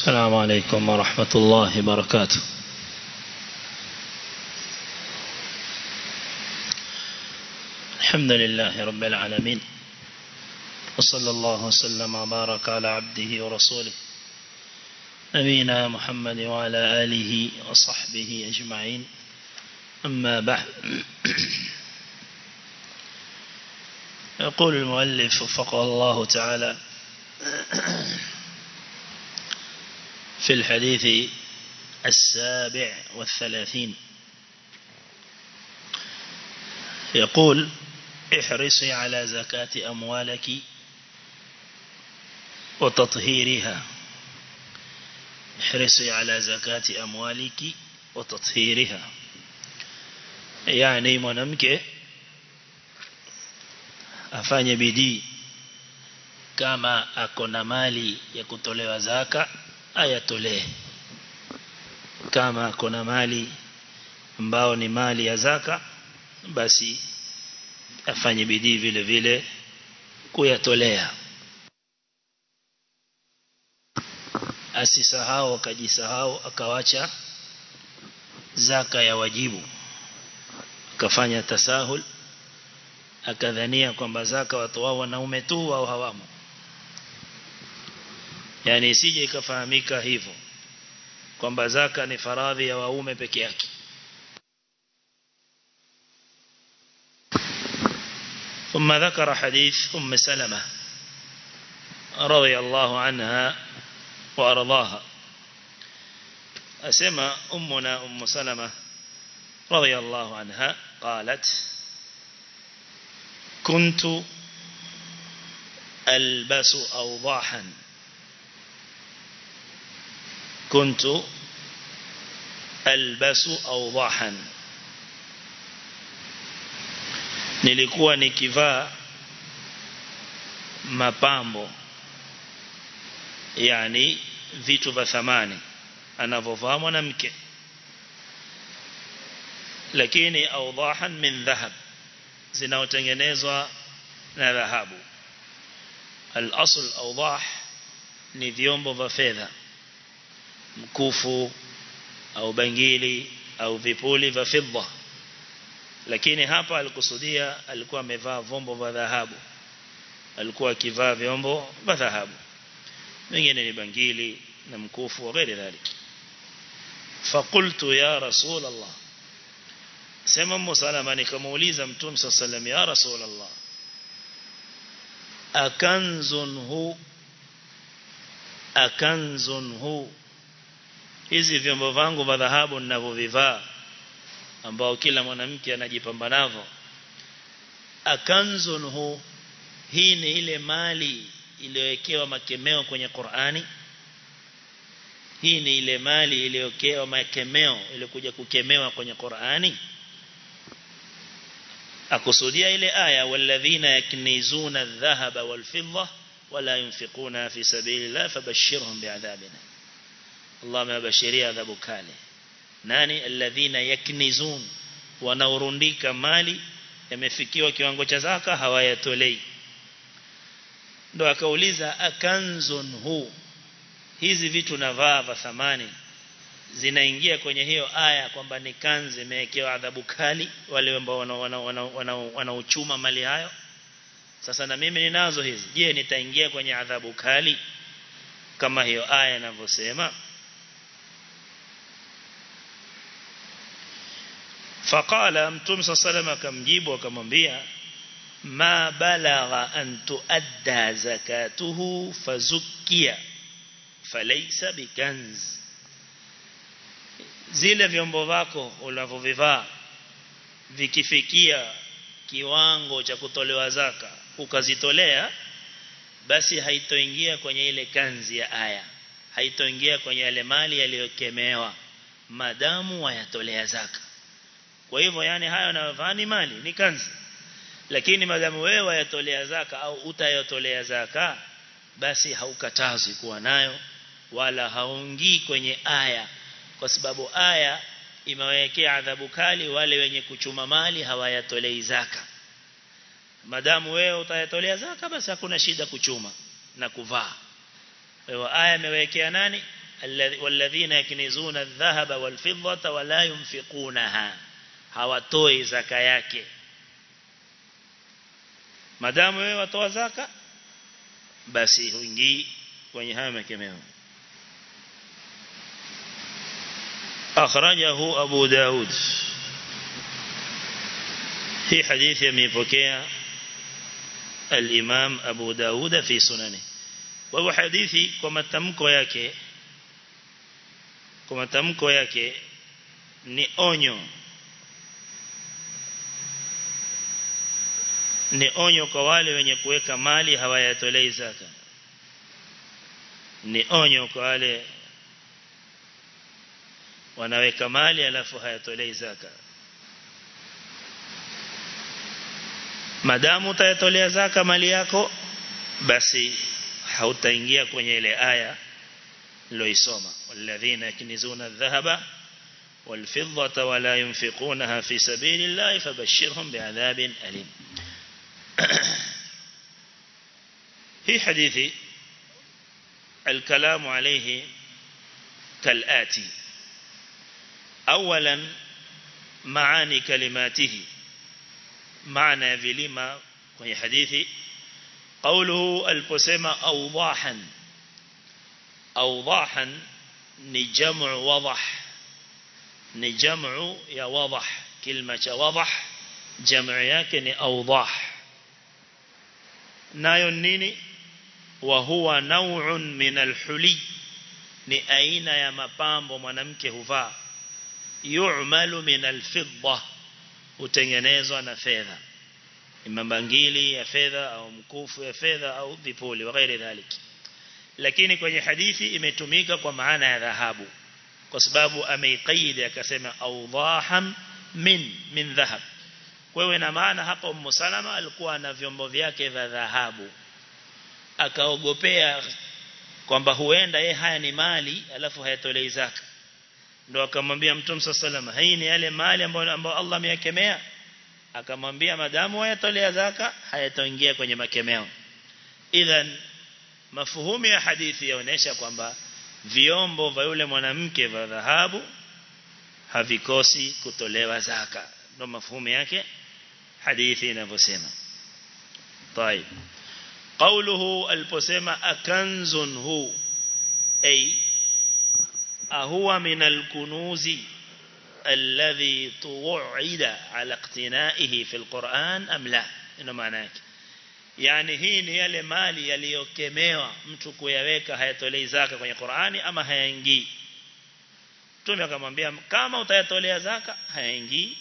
السلام عليكم ورحمة الله وبركاته. الحمد لله رب العالمين. وصلى الله وسلم وبارك على عبده ورسوله نبينا محمد وعلى آله وصحبه أجمعين. أما بعد. يقول المؤلف وفقه الله تعالى في الحديث السابع والثلاثين. يقول احرصي على زكاة أموالك وتطهيرها. احرصي على زكاة أموالك وتطهيرها. يعني mwanamke afanye bidii kama ako na mali ya zaka ayatolee kama kuna mali ambao ni mali ya zaka basi afanye bidii vile vile kuyatolea. Asisahau akajisahau akawacha zaka ya wajibu. Akafanya tasahul akadhania kwamba zaka watu wao wanaume tu au hawamo yani isije ikafahamika hivyo kwamba zaka ni faradhi ya waume peke yake. ثم ذكر حديث أم سلمة رضي الله عنها وأرضاها أسمى أمنا أم سلمة رضي الله عنها قالت كنت ألبس أوضاحا كنت ألبس أوضاحا nilikuwa nikivaa mapambo yani vitu vya thamani anavovaa mwanamke lakini awdahan min dhahab zinaotengenezwa na dhahabu al-asl awdah ni vyombo vya fedha mkufu au bangili au vipuli vya fedha lakini hapa alikusudia alikuwa amevaa vombo vya dhahabu. Alikuwa akivaa vyombo vya dhahabu. Wengine ni bangili na mkufu wa ghairi dhalik. Fakultu ya rasul Allah sema musalama nikamuuliza mtume sallam ya rasul Allah akanzun hu akanzun hu hizi vyombo vangu vya dhahabu ninavyovivaa ambao kila mwanamke anajipamba navyo. Akanzun hu hii ni ile mali iliyowekewa makemeo kwenye Qur'ani. Hii ni ile mali iliyowekewa makemeo ilikuja kukemewa kwenye Qur'ani. Akusudia ile aya walladhina yaknizuna adh-dhahaba wal-fidda wala yunfiquna fi sabilillah fabashirhum bi'adhabin Allah amebashiria adhabu kali. Nani? Alladhina yaknizun. Wanaurundika mali yamefikiwa kiwango cha zaka hawayatolei. Ndo akauliza akanzun hu? Hizi vitu navaa vya thamani. Zinaingia kwenye hiyo aya kwamba ni kanzi imewekewa adhabu kali wale ambao wanauchuma mali hayo. Sasa na mimi ninazo hizi. Je nitaingia kwenye adhabu kali? Kama hiyo aya inavyosema faqala mtume sallallahu akamjibu akamwambia ma balagha an tuadda zakatuhu fazukia falaysa bikanz. Zile vyombo vako unavyovivaa vikifikia kiwango cha kutolewa zaka ukazitolea basi haitoingia kwenye ile kanzi ya aya haitoingia kwenye yale mali yaliyokemewa. Madamu wayatolea zaka kwa hivyo yani hayo nayofanya mali ni kanzi. Lakini madamu wewe wayatolea zaka au utayotolea zaka basi haukatazi kuwa nayo wala haungii kwenye aya. Kwa sababu aya imewekea adhabu kali wale wenye kuchuma mali hawayatolei zaka. Madamu wewe utayatolea zaka basi hakuna shida kuchuma na kuvaa. Wewe aya imewekea nani? Walladhina yaknizuna dhahaba walfidhata wala yunfiqunaha hawatoi zaka yake. Madamu wewe watoa zaka? Basi huingii kwenye haya makemeo. Akhrajahu abu daud. Hii hadithi ameipokea al-imam abu daud fi sunani. Kwa hivyo hadithi kwa matamko yake kwa matamko yake ni onyo ni onyo kwa wale wenye kuweka mali hawayatolei zaka ni onyo kwa wale wanaweka mali alafu hayatolei zaka madamu utayatolea zaka mali yako basi hautaingia kwenye ile aya loisoma walladhina yaknizuna adh-dhahaba والفضة ولا ينفقونها في سبيل الله فبشرهم بعذاب أليم في حديث الكلام عليه كالآتي. أولا معاني كلماته. معنى فيلما في حديث قوله البسمة أوضاحا. أوضاحا نجمع وضح. نجمع يا وضح كلمة وضح جمع ياكني أوضاح. Nayo nini? Wa huwa naw'un min alhuli ni aina ya mapambo mwanamke huvaa. Yu'malu min alfidda. Utengenezwa na fedha. Imambangili ya fedha au mkufu ya fedha au vipuli wa ghairi dhalik lakini kwenye hadithi imetumika kwa maana ya dhahabu. Kwa sababu ameiqaidi akasema awdahan min min dhahab kwa hiyo ina maana hapa Ummu Salama alikuwa na vyombo vyake vya dhahabu. Akaogopea kwamba huenda yeye haya ni mali alafu hayatolei zaka. Ndio akamwambia Mtume sallallahu hii ni yale mali ambayo ambayo Allah ameyakemea. Akamwambia madamu hayatolea zaka hayataingia kwenye makemeo. Idhan mafuhumu ya hadithi yaonesha kwamba vyombo vya yule mwanamke vya dhahabu havikosi kutolewa zaka. Ndo mafuhumu yake حديثي نبوسيما طيب. قوله البوسيما أكنز هو. أي أهو من الكنوز الذي توعد على اقتنائه في القرآن أم لا؟ إنه معناك. يعني هين هي المال يلي يكميوا mtu kuyaweka hayatolei القرآن أما هينجي. ama hayaingii Tumekamwambia kama utayatolea zaka هينجي.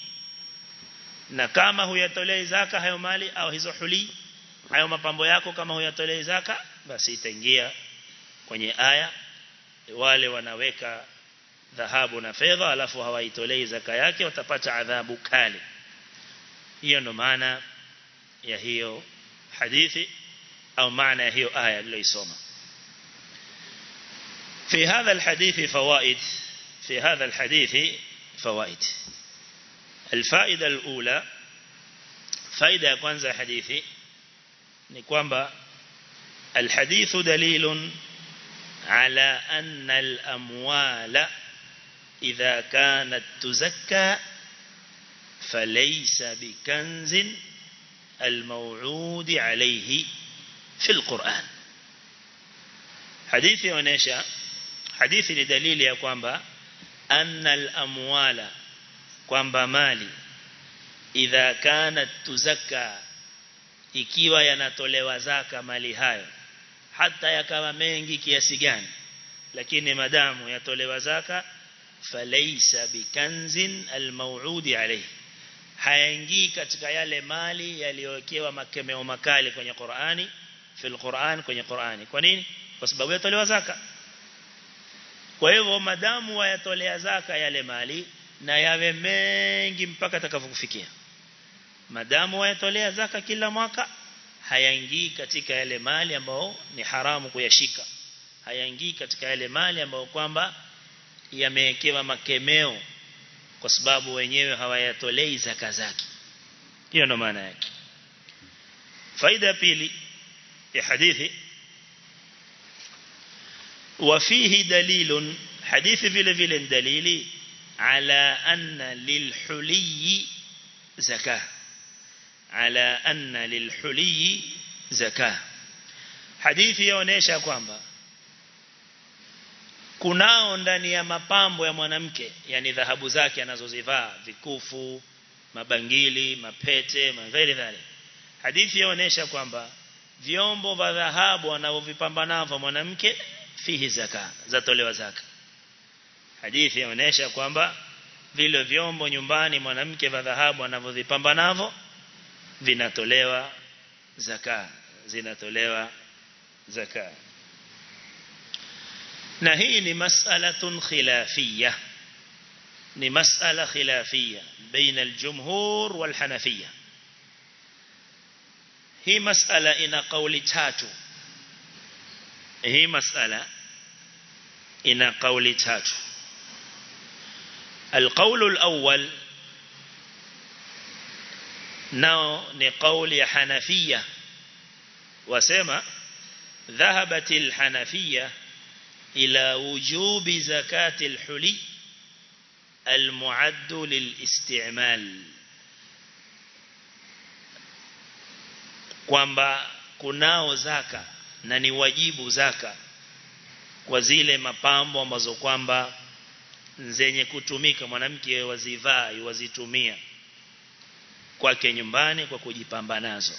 na kama huyatolei zaka hayo mali au hizo huli hayo mapambo yako kama huyatolei zaka basi itaingia kwenye aya wale wanaweka dhahabu na fedha alafu hawaitolei zaka yake watapata adhabu kali hiyo ndo maana ya hiyo hadithi au maana ya hiyo aya niliyoisoma في هذا الحديث فوائد في هذا الحديث فوائد الفائدة الأولى فائدة كwanza حديثي ni الحديث دليل على أن الأموال إذا كانت تزكى فليس بكنز الموعود عليه في القرآن. حديث يونيشا حديث لدليل يا kwamba أن الأموال kwamba mali idha kana tuzakka ikiwa yanatolewa zaka mali hayo hata yakawa mengi kiasi gani lakini madamu yatolewa zaka falaisa bikanzin almaw'udi alayhi hayaingii katika yale mali yaliyowekewa makemeo makali kwenye Qur'ani fil Qur'an kwenye Qur'ani. Kwa nini? Kwa sababu yatolewa zaka. Kwa hivyo madamu wayatolea zaka yale mali na yawe mengi mpaka atakapokufikia madamu wayatolea zaka kila mwaka hayaingii katika yale mali ambao ni haramu kuyashika hayaingii katika yale mali ambao kwamba yamewekewa makemeo kwa sababu wenyewe hawayatolei zaka zake hiyo ndo maana yake faida pili ya hadithi وفيه دليل حديث vile vile dalili ala anna lilhuli zakah. Ala anna lilhuli zakah. Hadithi yaonesha kwamba kunao ndani ya mapambo ya mwanamke yani dhahabu zake anazozivaa vikufu mabangili mapete mavele dhali hadithi yaonesha kwamba vyombo vya dhahabu anavyovipamba navyo mwanamke fihi zaka zatolewa zaka hadithi inaonyesha kwamba vile vyombo nyumbani mwanamke wa dhahabu anavyovipamba navyo vinatolewa zaka zinatolewa zaka na hii ni mas'alatun khilafiyya. Ni mas'ala khilafiyya baina al-jumhur wal hanafiyya hii mas'ala ina kauli tatu. Hii mas'ala ina kauli tatu القول الأول nao ni kauli ya Hanafia wasema ذهبت الحنفية إلى وجوب زكاة الحلي المعد للاستعمال kwamba kunao zaka na ni wajibu zaka kwa zile mapambo ambazo kwamba zenye kutumika mwanamke wazivaa wazitumia kwake nyumbani kwa kujipamba nazo.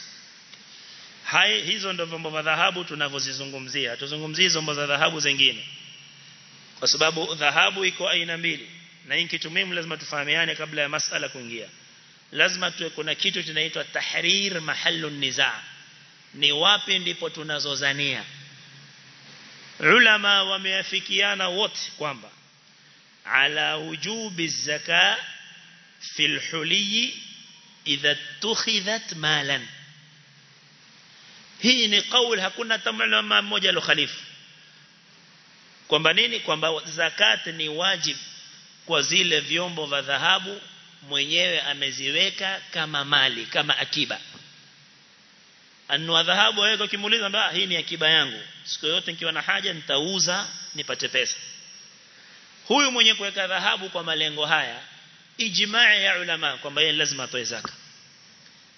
Hai hizo ndio vyombo vya dhahabu tunavyozizungumzia. Tuzungumzie vyombo za dhahabu zingine. Kwa sababu dhahabu iko aina mbili. Na hii kitu lazima tufahamiane kabla ya masala kuingia. Lazima tuwe kuna kitu kinaitwa tahrir mahallu nizaa ni wapi ndipo tunazozania? Ulama wameafikiana wote kwamba ala wujubi zaka fil huliyi idha tukhidhat malan. Hii ni kauli hakuna ما mmoja lo khalifu. Kwamba nini? Kwamba zakat ni wajib kwa zile vyombo vya dhahabu mwenyewe ameziweka kama mali kama akiba. Anua dhahabu wewe ukimuuliza hii ni akiba yangu. Siku yote nikiwa na haja nitauza nipate pesa huyu mwenye kuweka dhahabu kwa malengo haya ijmaa ya ulama kwamba yeye lazima atoe zaka.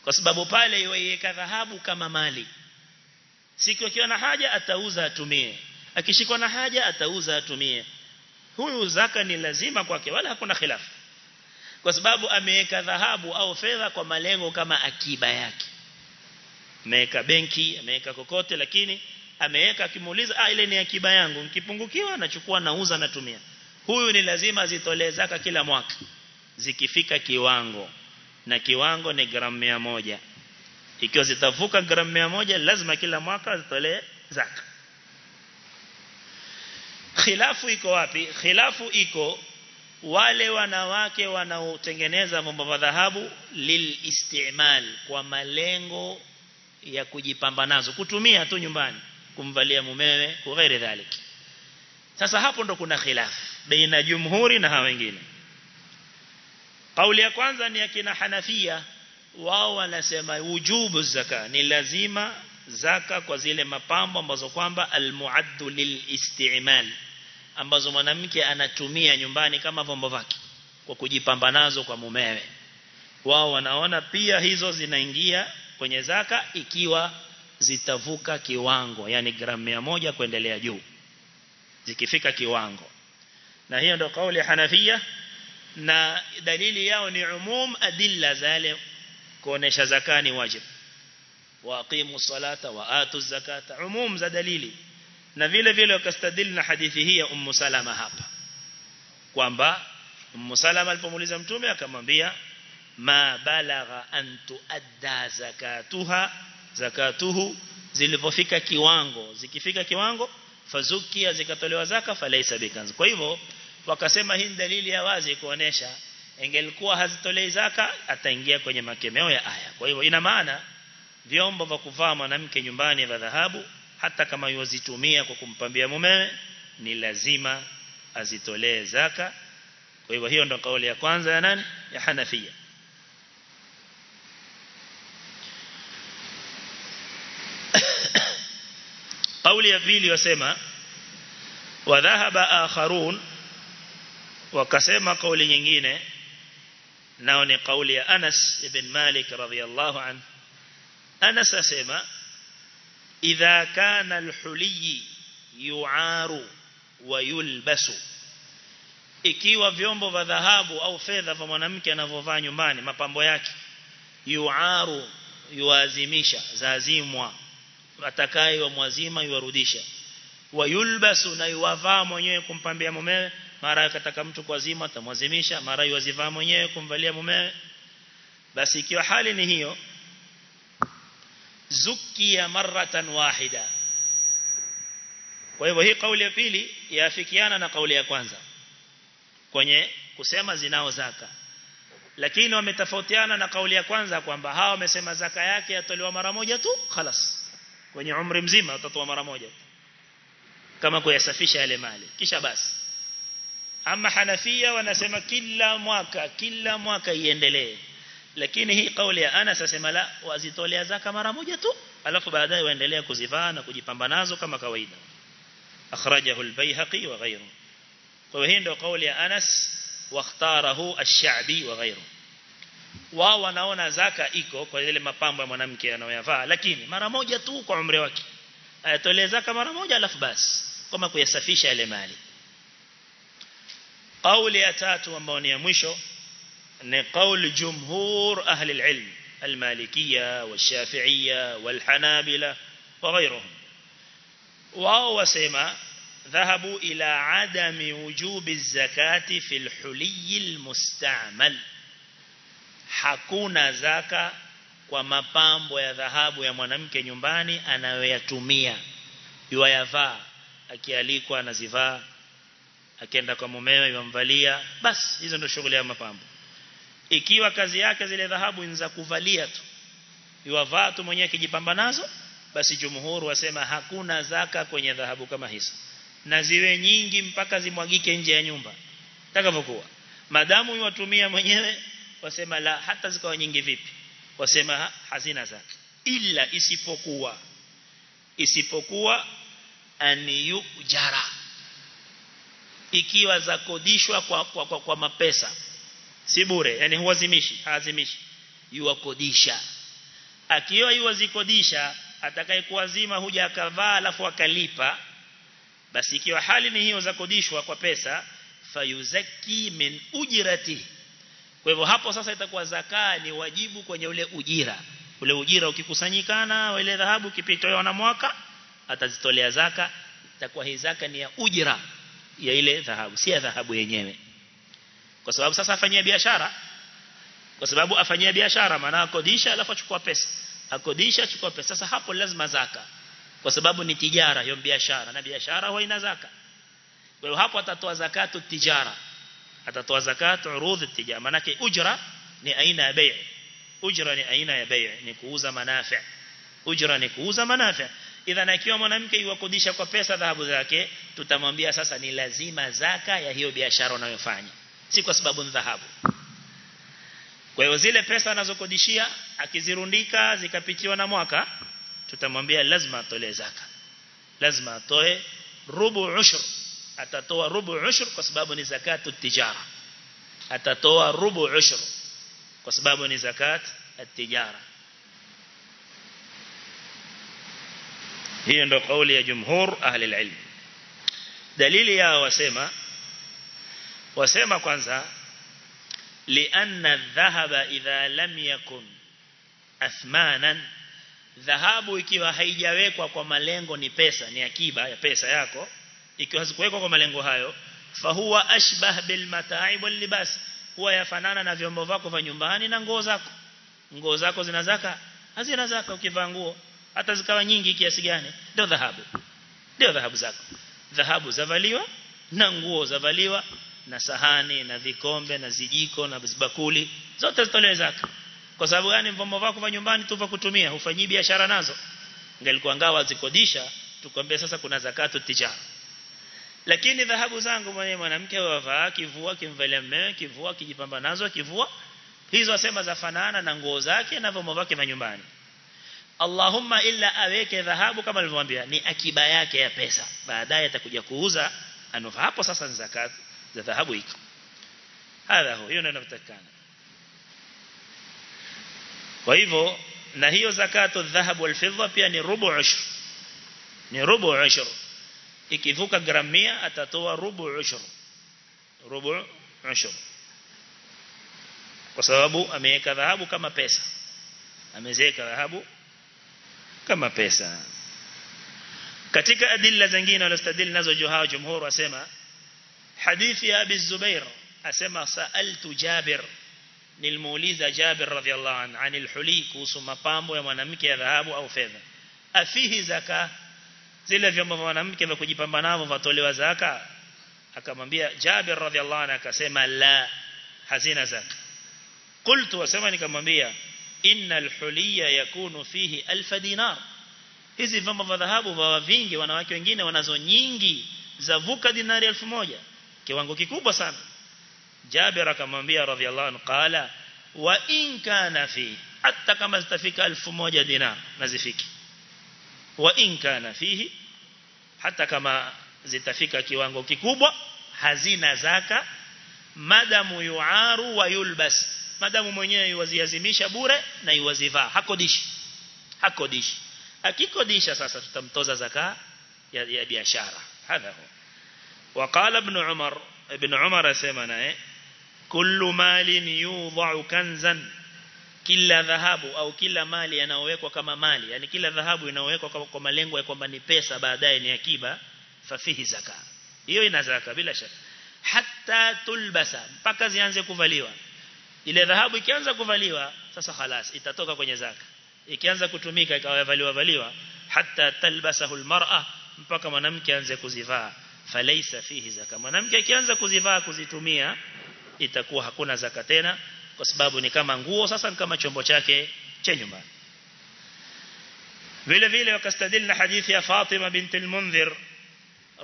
Kwa sababu pale yeye dhahabu kama mali. Siku akiwa na haja atauza atumie. Akishikwa na haja atauza atumie. Huyu zaka ni lazima kwake wala hakuna khilafu. Kwa sababu ameweka dhahabu au fedha kwa malengo kama akiba yake. Ameweka benki ameweka kokote lakini ameweka akimuuliza ah ile ni akiba yangu. Nikipungukiwa nachukua nauza natumia huyu ni lazima zitolee zaka kila mwaka. Zikifika kiwango na kiwango ni gramu moja. Ikiwa zitavuka gramu moja lazima kila mwaka zitolee zaka. Khilafu iko wapi? Khilafu iko wale wanawake wanaotengeneza mambo ya dhahabu lilistimal kwa malengo ya kujipamba nazo. Kutumia tu nyumbani kumvalia mumewe kughairi dhalik. Sasa hapo ndo kuna khilafu baina jumhuri na hawa wengine. Kauli ya kwanza ni akina Hanafia wao wanasema wujubu zaka ni lazima zaka kwa zile mapambo ambazo kwamba almuaddu lilistimal ambazo mwanamke anatumia nyumbani kama vombo vake kwa kujipamba nazo kwa mumewe. Wao wanaona pia hizo zinaingia kwenye zaka ikiwa zitavuka kiwango yani gramu moja kuendelea juu. Zikifika kiwango na hiyo ndio kauli ya Hanafia. Na dalili yao ni umum adilla zale kuonesha zakani wajib. Waqimu salata wa atu zakata umum za dalili. Na vile vile wakastadil na hadithi hii ya ummu salama hapa. Kwamba ummu salama alipomuuliza mtume akamwambia ma balagha an tuadda zakatuha zakatuhu zilipofika kiwango zikifika kiwango fazukia zikatolewa zaka falaisa bikanz kwa hivyo wakasema hii dalili ya wazi kuonesha ingelikuwa hazitolei zaka ataingia kwenye makemeo ya aya. Kwa hivyo ina maana vyombo vya kuvaa mwanamke nyumbani vya dhahabu hata kama yozitumia kwa kumpambia mumewe ni lazima azitolee zaka. Kwa hivyo hiyo ndo kauli ya kwanza ya nani? Ya Hanafia kauli ya pili wasema wadhahaba akharun wakasema kauli nyingine nao ni kauli ya Anas ibn Malik radhiyallahu an Anas asema idha kana alhuliyi yu'aru wa yulbasu ikiwa vyombo vya dhahabu au fedha vya mwanamke anavyovaa nyumbani mapambo yake yuaru yuazimisha zaazimwa atakaye wa mwazima yuarudisha wayulbasu na yuwavaa mwenyewe kumpambia mumewe. Mara akataka mtu kuazima atamwazimisha. Mara yuwazivaa mwenyewe kumvalia mumewe. Basi ikiwa hali ni hiyo zukia maratan wahida. Kwa hivyo hii kauli ya pili yafikiana na kauli ya kwanza kwenye kusema zinao zaka. Lakini wametofautiana na kauli ya kwanza kwamba hawa wamesema zaka yake yatolewa mara moja tu khalas kwenye umri mzima utatoa mara moja kama kuyasafisha yale mali. Kisha basi. Ama Hanafia wanasema kila mwaka kila mwaka iendelee. Lakini hii kauli ya Anas asema la wazitolea zaka mara moja tu alafu baadaye waendelea kuzivaa na kujipamba nazo kama kawaida. Akhrajahu al-Baihaqi wa ghayruhu. Kwa hiyo ndio kauli ya Anas ash-Sha'bi wa ghayruhu wao wanaona zaka iko kwa ile mapambo ya mwanamke anayoyavaa lakini mara moja tu kwa umri wake ayatolee zaka mara moja alafu basi kama kuyasafisha yale mali kauli ya tatu ambayo ni ya mwisho ni jumhur ahli al-ilm al-malikiyya wash-shafi'iyya wal-hanabila wa ghayruhum wao wasema ذهبوا إلى عدم وجوب الزكاة في الحلي المستعمل hakuna zaka kwa mapambo ya dhahabu ya mwanamke nyumbani anayoyatumia. Yuayavaa akialikwa anazivaa akienda kwa mumewe yamvalia basi hizo ndio shughuli ya mapambo. Ikiwa kazi yake zile dhahabu ni za kuvalia tu yuavaa tu mwenyewe kijipamba nazo basi jumhuru wasema hakuna zaka kwenye dhahabu kama hizo. Na ziwe nyingi mpaka zimwagike nje ya nyumba. Takavyokuwa. Madamu yuwatumia mwenyewe wasema la hata zikawa nyingi vipi? Wasema hazina zake ila isipokuwa isipokuwa aniyujara ikiwa za kodishwa kwa, kwa, kwa, kwa mapesa. Si bure yani huazimishi haazimishi yuwakodisha. Akiwa yuwazikodisha atakayekuazima huja akavaa alafu akalipa basi ikiwa hali ni hiyo za kodishwa kwa pesa fayuzaki min ujirati kwa hivyo hapo sasa itakuwa zakaa ni wajibu kwenye ule ujira. Ule ujira ukikusanyikana ile dhahabu kipitoa na mwaka atazitolea zaka. Itakuwa hii zaka ni ya ujira ya ile dhahabu si ya dhahabu yenyewe. Kwa sababu sasa afanyia biashara. Kwa sababu afanyia biashara maana akodisha alafu achukua pesa. Akodisha achukua pesa. Sasa hapo lazima zaka. Kwa sababu ni tijara hiyo biashara na biashara huwa ina zaka. Kwa hiyo hapo atatoa zakatu tijara atatoa zakat urudhi tijara manake ujra ni aina ya bai ujra ni aina ya bai ni kuuza manafi. Ujra ni kuuza manafi. Idha akiwa mwanamke yuwakodisha kwa pesa dhahabu zake tutamwambia sasa ni lazima zaka ya hiyo biashara unayofanya. Si kwa sababu ni dhahabu. Kwa hiyo zile pesa anazokodishia akizirundika zikapitiwa na mwaka tutamwambia lazima atolee zaka. Lazima atoe rubu ushur atatoa rubu ushur kwa sababu ni zakatu tijara. Atatoa rubu ushur kwa sababu ni zakat at-tijara hiyo ndio kauli ya jumhur ahli al-ilm. Dalili yao wasema wasema kwanza لأن dhahaba idha lam yakun athmanan dhahabu ikiwa haijawekwa kwa malengo ni pesa ni akiba ya pesa yako ikiwa hazikuwekwa kwa malengo hayo fahuwa ashbah bil mata'ib wal libas huwa yafanana na vyombo vyako vya nyumbani na nguo zako. Nguo zako zina zaka? Hazina zaka. Ukivaa nguo hata zikawa nyingi kiasi gani? Ndio dhahabu. Ndio dhahabu zako. Dhahabu zavaliwa na nguo zavaliwa na sahani na vikombe na zijiko na bakuli zote zitolewe zaka. Kwa sababu gani? Vyombo vyako vya nyumbani tu kutumia hufanyii biashara nazo. Ingelikuwa ngawa zikodisha tukwambia sasa kuna zakatu tijara lakini dhahabu zangu mwenye mwanamke wavaa kivua kimvalia mmewe kivua kijipamba nazo kivua. Hizo asema zafanana na nguo zake na vyombo vyake vya nyumbani. Allahumma illa aweke dhahabu kama nilivyowaambia ni akiba yake ya pesa. Baadaye atakuja kuuza. Anufa hapo sasa ni zakat za dhahabu iko hadha hiyo ndio inatakana kwa hivyo na hiyo zakatu dhahabu wal fidda pia ni rubu ushr ni rubu ushr ikivuka gram 100 atatoa rubu ushr rubu ushr kwa sababu ameweka dhahabu kama pesa. Ameziweka dhahabu kama pesa. Katika adilla zingine walostadil nazo juhao jumhur wasema hadithi ya Abi Zubair asema saaltu Jabir. Nilmuuliza Jabir radhiallahu anhu anil huli kuhusu mapambo ya mwanamke ya dhahabu au fedha. Afihi zaka zile vyombo vya mwanamke vya kujipamba navyo vatolewa zaka? Akamwambia Jabir radhiallahu anhu akasema la hazina zaka. Qultu wasema nikamwambia innal huliya yakunu fihi alf dinar. Hizi vyombo vya dhahabu vya vingi wanawake wengine wanazo nyingi zavuka dinari 1000 kiwango kikubwa sana. Jabir akamwambia radhiallahu anhu qala wa in kana fi hata kama zitafika 1000 dinar nazifiki wa in kana fihi hata kama zitafika kiwango kikubwa hazina zaka madamu yuaru wa yulbas madamu mwenyewe yuwaziazimisha bure na yuwazivaa hakodishi hakodishi akikodisha sasa tutamtoza zaka ya, ya biashara hadha huwa وقال ابن عمر ابن عمر اسمع naye kullu malin yudha'u kanzan kila dhahabu au kila mali yanayowekwa kama mali yani kila dhahabu inayowekwa kwa malengo ya kwamba ni pesa baadaye ni akiba fafihi zaka. Hiyo ina zaka bila shaka. Hatta tulbasa mpaka zianze kuvaliwa. Ile dhahabu ikianza kuvaliwa sasa halas itatoka kwenye zaka. Ikianza kutumika ikawavaliwa valiwa. Hatta talbasahu almar'a mpaka mwanamke aanze kuzivaa. Falaisa fihi zaka. Mwanamke akianza kuzivaa kuzitumia itakuwa hakuna zaka tena kwa sababu ni kama nguo sasa ni kama chombo chake cha nyumbani vile vile wakastadili na hadithi ya Fatima binti al-Mundhir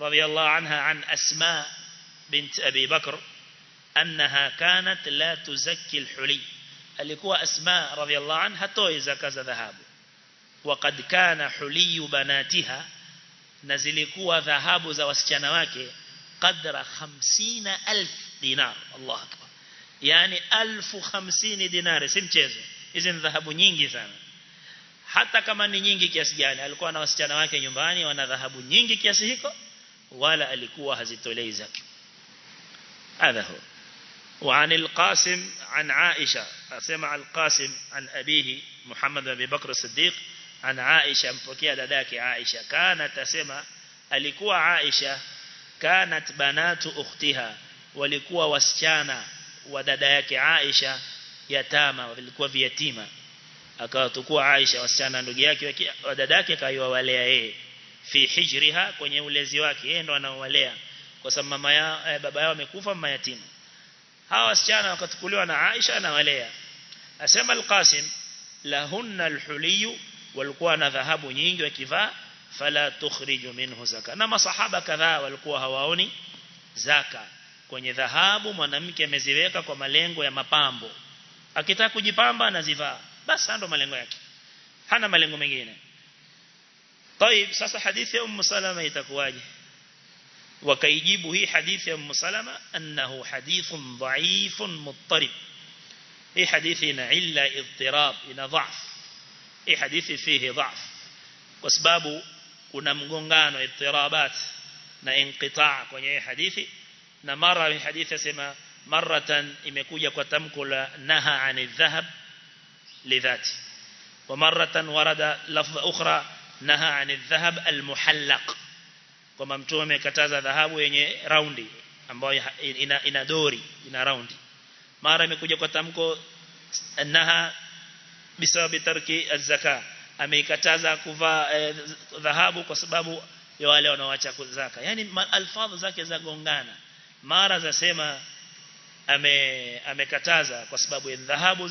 radiyallahu anha an Asma bint Abi Bakr annaha kanat la tuzakki al-huli alikuwa Asma radiyallahu anha hatoi zaka za dhahabu وقد كان حلي بناتها na zilikuwa dhahabu za wasichana wake qadra 50000 dinar Allah akbar Yani 1050 dinari si mchezo hizi ni dhahabu nyingi sana hata kama ni nyingi kiasi gani alikuwa na wasichana wake nyumbani wana dhahabu nyingi kiasi hiko wala alikuwa hazitolei zake هذا هو وعن القاسم عن عائشة أسمع القاسم عن أبيه محمد بن بكر الصديق عن عائشة mpokea dadake Aisha kana tasema alikuwa Aisha kanat banatu ukhtiha walikuwa wasichana wa yake Aisha yatama walikuwa viyatima akawatukua Aisha wasichana ndugu yake wa dada yake kaiwalea yeye. Fi hijriha kwenye ulezi wake yeye ndo anaowalea. Kwa sababu mama yao eh, baba yao amekufa mama yatima. Hawa wasichana wakatukuliwa na Aisha anawalea. Asema al-Qasim lahunna al-huliy walikuwa na dhahabu nyingi wakivaa fala tukhriju minhu zaka. Na masahaba kadhaa walikuwa hawaoni zaka kwenye dhahabu mwanamke ameziweka kwa malengo ya mapambo akitaka kujipamba anazivaa basi ndo malengo yake hana malengo mengine طيب sasa hadithi ya Ummu Salama itakuwaje wakaijibu hii hadithi ya Ummu Salama annahu hadithun dha'ifun muttarib hii hadithi ina illa idtirab ina dha'f hii hadithi fihi dha'f kwa sababu kuna mgongano ittirabat na inqitaa kwenye hii hadithi na mara hadithi asema maratan imekuja kwa tamko la naha ani dhahab lidhati wa maratan warada lafdha ukhra naha ani dhahab almuhallaq. Kwamba mtume amekataza dhahabu yenye raundi ambayo ina, ina dori ina raundi. Mara imekuja kwa tamko naha bisababi tarki az-zaka. Ameikataza kuvaa eh, dhahabu kwa sababu ya wale wanaoacha zaka yani alfadhi zake za gongana mara zasema ame amekataza kwa sababu ya dhahabu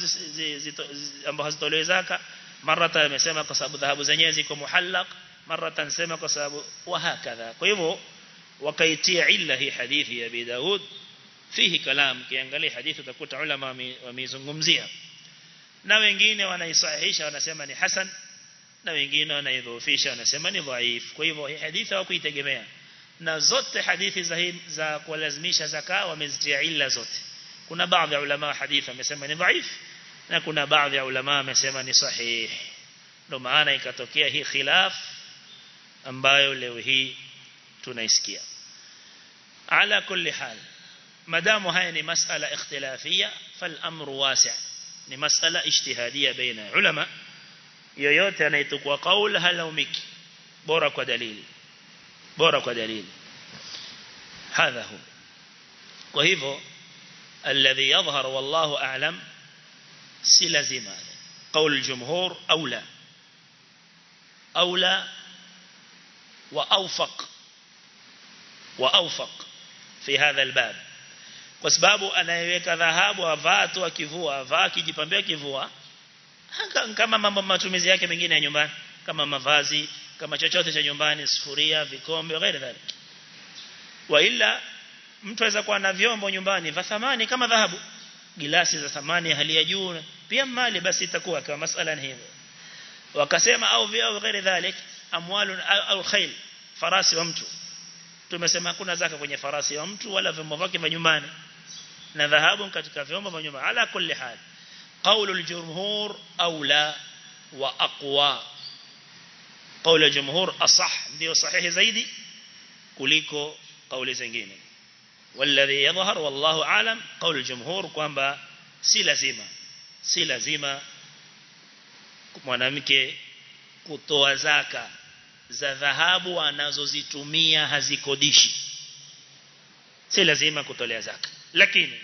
ambazo hazitolewi zaka. Marata amesema kwa sababu dhahabu zenyewe ziko muhallaq. Marata anasema kwa sababu wa hakadha. Kwa hivyo wakaitia illa hii hadithi ya Abi Daud fihi kalam. Kiangalia hadithi utakuta ulama wameizungumzia. Na wengine wanaisahihisha wanasema ni hasan. Na wengine wanaidhoofisha wanasema ni dhaif kwa hivyo hii hadithi hawakuitegemea na zote hadithi za za kulazimisha zaka wamezitia illa zote kuna baadhi ya ulama hadithi wamesema ni dhaif na kuna baadhi ya ulama wamesema ni sahih ndio maana ikatokea hii khilaf ambayo leo hii tunaisikia ala kulli hal madamu haya ni masala ikhtilafia fal amru wasi' ni masala ijtihadia baina ulama yoyote anayetukua kaul halaumiki bora kwa dalili bora kwa dalili hadha hu kwa hivyo alladhi yadhhar wallahu a'lam si lazima قول الجمهور أولى أولى وأوفق وأوفق في هذا الباب sababu anayeweka dhahabu avaa tu akivua avaa akijipambia kivua kama mambo matumizi yake mengine ya nyumbani kama mavazi kama chochote cha nyumbani sufuria vikombe ghairi dhalik wa ila mtu aweza kuwa na vyombo nyumbani vya thamani kama dhahabu gilasi za thamani hali ya juu pia mali basi itakuwa kama masala ni hivyo wakasema au vya ghairi dhalik amwalu au khayl farasi wa mtu tumesema hakuna zaka kwenye farasi wa mtu wala vyombo vyake vya nyumbani na dhahabu katika vyombo vya nyumbani ala kulli hal قول الجمهور أولى وأقوى قول الجمهور أصح ndio sahihi zaidi kuliko kauli zingine والذي يظهر والله أعلم قول الجمهور kwamba si lazima si lazima mwanamke kutoa zaka za dhahabu anazozitumia hazikodishi si lazima kutolea zaka lakini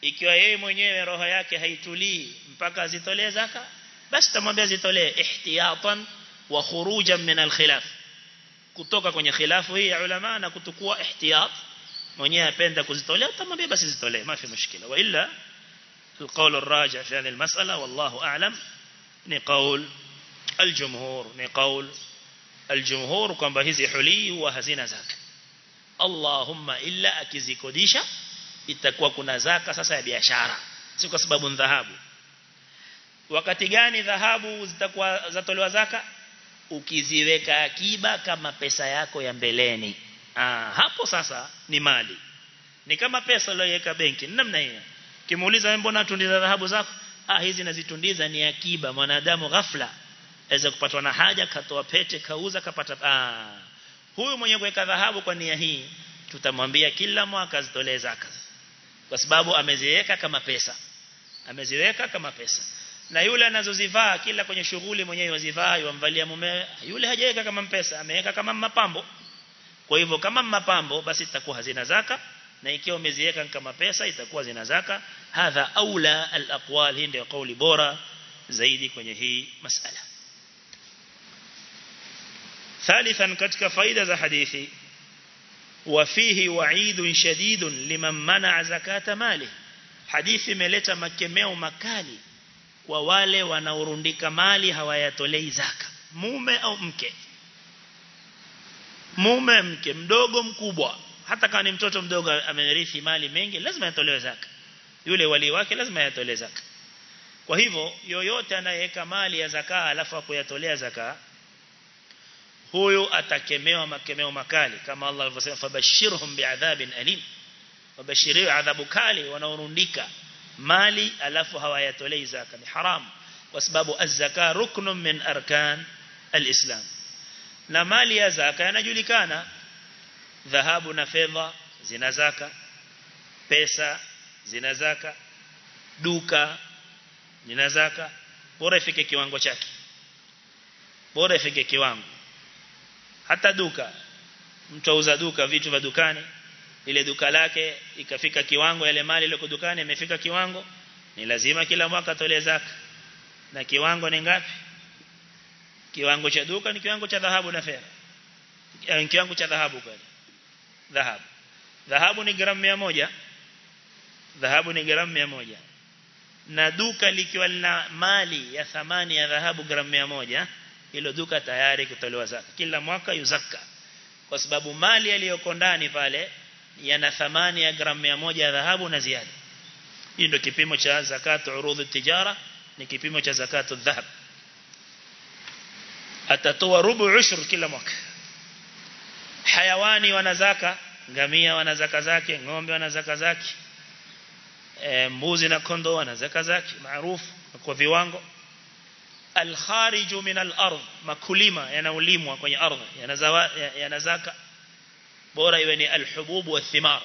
ikiwa yeye mwenyewe roho yake haitulii mpaka azitolee zaka basi tamwambia zitolee ihtiyatan khurujan min alkhilaf kutoka kwenye khilafu hii ya ulama na kutukua ihtiyat mwenyewe apenda kuzitolea tamwambia basi zitolee mafi mushkila wa illa القول الراجع في هذه المسألة والله أعلم نقول الجمهور نقول الجمهور kwamba hizi huli huwa hazina zaka Allahumma illa akizikodisha itakuwa kuna zaka sasa ya biashara si kwa sababu dhahabu wakati gani dhahabu zitakuwa zatolewa zaka ukiziweka akiba kama pesa yako ya mbeleni. Ah hapo sasa ni mali. Ni kama pesa uliyoweka benki namna hiyo. Kimuuliza wewe mbona tundiza dhahabu zako? Ah hizi nazitundiza ni akiba. Mwanadamu ghafla aweza kupatwa na haja katoa pete kauza kapata. Ah huyu mwenye kuweka dhahabu kwa nia hii tutamwambia kila mwaka zitolee zaka. Kwa sababu ameziweka kama pesa. Ameziweka kama pesa na yule anazozivaa kila kwenye shughuli mwenyewe wazivaa yamvalia mume yule hajaweka kama pesa ameweka kama mapambo kwa hivyo kama mapambo basi itakuwa hazina zaka na ikiwa umeziweka kama pesa itakuwa zina zaka hadha aula alaqwal hii ndio kauli bora zaidi kwenye hii masala ثالثا katika faida za hadithi وفيه وعيد شديد لمن منع زكاة ماله hadithi imeleta makemeo makali kwa wale wanaorundika mali hawayatolei zaka. Mume au mke? Mume mke mdogo mkubwa. Hata kama ni mtoto mdogo amerithi mali mengi lazima yatolewe zaka. Yule wali wake lazima yatolee zaka. Kwa hivyo yoyote anayeweka mali ya zaka alafu akuyatolea zaka huyu atakemewa makemeo makali. Kama Allah alivyosema fabashirhum bi'adhabin alim. Wabashiriwa adhabu kali wanaorundika mali alafu hawayatolei zaka. Ni haram kwa sababu az-zaka ruknun min arkan al-islam. Na mali ya zaka yanajulikana. Dhahabu na fedha zina zaka. Pesa zina zaka. Duka zina zaka. Bora ifike kiwango chake. Bora ifike kiwango. Hata duka mtu auza duka vitu vya dukani ile duka lake ikafika kiwango yale mali ile dukani imefika kiwango ni lazima kila mwaka atolee zaka. Na kiwango ni ngapi? Kiwango cha duka ni kiwango cha dhahabu na fedha. Kiwango cha dhahabu kweli. Dhahabu. Dhahabu ni gramu 100 dhahabu ni gramu 100 na duka likiwa lina mali ya thamani ya dhahabu gramu 100 hilo duka tayari kutolewa zaka. Kila mwaka yuzaka kwa sababu mali yaliyoko ndani pale yana thamani ya gramu 100 ya dhahabu na ziada. Hii ndio kipimo cha zakatu urudhu tijara ni kipimo cha zakatu dhahab. Atatoa rubu ushur kila mwaka. Hayawani wanazaka ngamia wana zaka zake ng'ombe wana zaka zake e, mbuzi na kondoo wana zaka zake maarufu kwa viwango. Al-khariju min al-ardh makulima yanaulimwa kwenye ardhi yana zaka bora iwe ni alhububu wa thimar.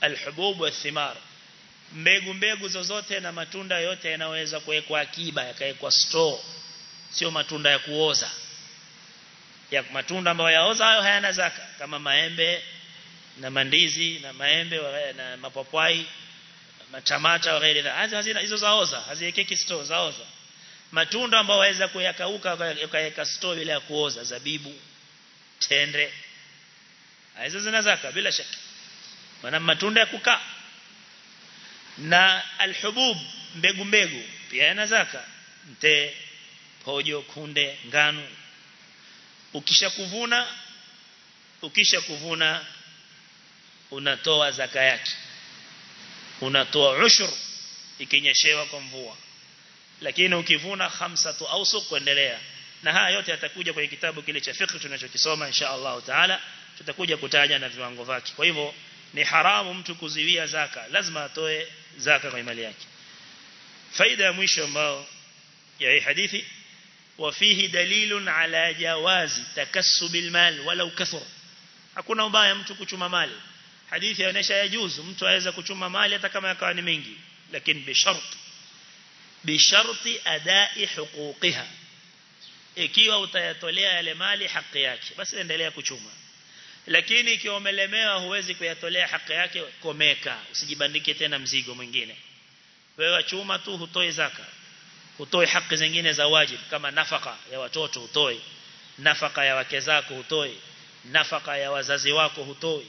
Al-hubub wa thimar. Mbegu mbegu zozote na matunda yote yanaweza kuwekwa akiba yakawekwa store. Sio matunda ya kuoza. Ya matunda ambayo yaoza hayo hayana zaka. Kama maembe na mandizi na maembe na mapapai matamata hazina hizo zaoza. Haziwekeki store zaoza. Matunda ambayo waweza kuyakauka ukaweka store bila ya kuoza. Zabibu tende hizo zina zaka bila shaka. Maana matunda ya kukaa. Na alhubub mbegu mbegu pia yana zaka mte pojo kunde ngano. Ukisha kuvuna ukisha kuvuna unatoa zaka yake. Unatoa ushur ikinyeshewa kwa mvua. Lakini ukivuna khamsatu au kuendelea na haya yote yatakuja kwenye kitabu kile cha fiqh tunachokisoma insha Allah taala tutakuja kutaja na viwango vyake kwa hivyo ni haramu mtu kuziwia zaka lazima atoe zaka kwa mali yake faida ya mwisho ambao ya hii hadithi وفيه دليل على جواز تكسب المال ولو كثر hakuna ubaya mtu kuchuma mali hadithi inaonyesha yajuzu mtu aweza kuchuma mali hata kama yakawa ni mengi lakini bishart bisharti adai huquqiha ikiwa utayatolea yale mali haki yake basi endelea kuchuma lakini ikiwa umelemewa huwezi kuyatolea haki yake komeka. Usijibandike tena mzigo mwingine. Wewe chuma tu hutoi zaka. Hutoi haki zingine za wajib kama nafaka ya watoto hutoi nafaka ya wake zako hutoi nafaka ya wazazi wako hutoi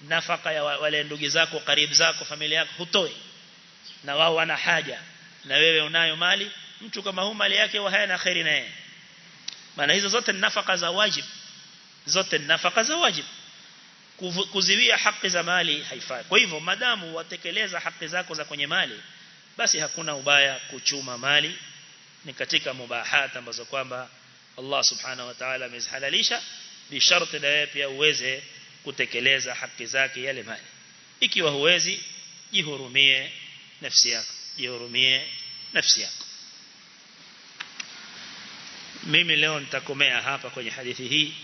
nafaka ya wale ndugu zako karibu zako familia yako hutoi na wao wana haja. Na wewe unayo mali mtu kama huu mali yake wa hayana khairi naye maana hizo zote ni nafaka za wajib zote nafaka za wajib. Kuziwia haki za mali haifai. Kwa hivyo madamu watekeleza haki zako za kwenye mali basi hakuna ubaya kuchuma mali. Ni katika mubahat ambazo kwamba Allah subhanahu wa ta'ala amezihalalisha bi sharti na wewe pia uweze kutekeleza haki zake yale mali. Ikiwa huwezi jihurumie nafsi yako. Jihurumie nafsi yako. Mimi leo nitakomea hapa kwenye hadithi hii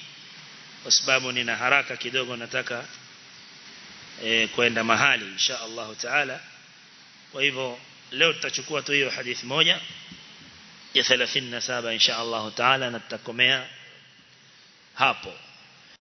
kwa sababu nina haraka kidogo nataka e, kwenda mahali insha Allah taala. Kwa hivyo leo tutachukua tu hiyo hadithi moja ya 37 insha Allah taala na tutakomea hapo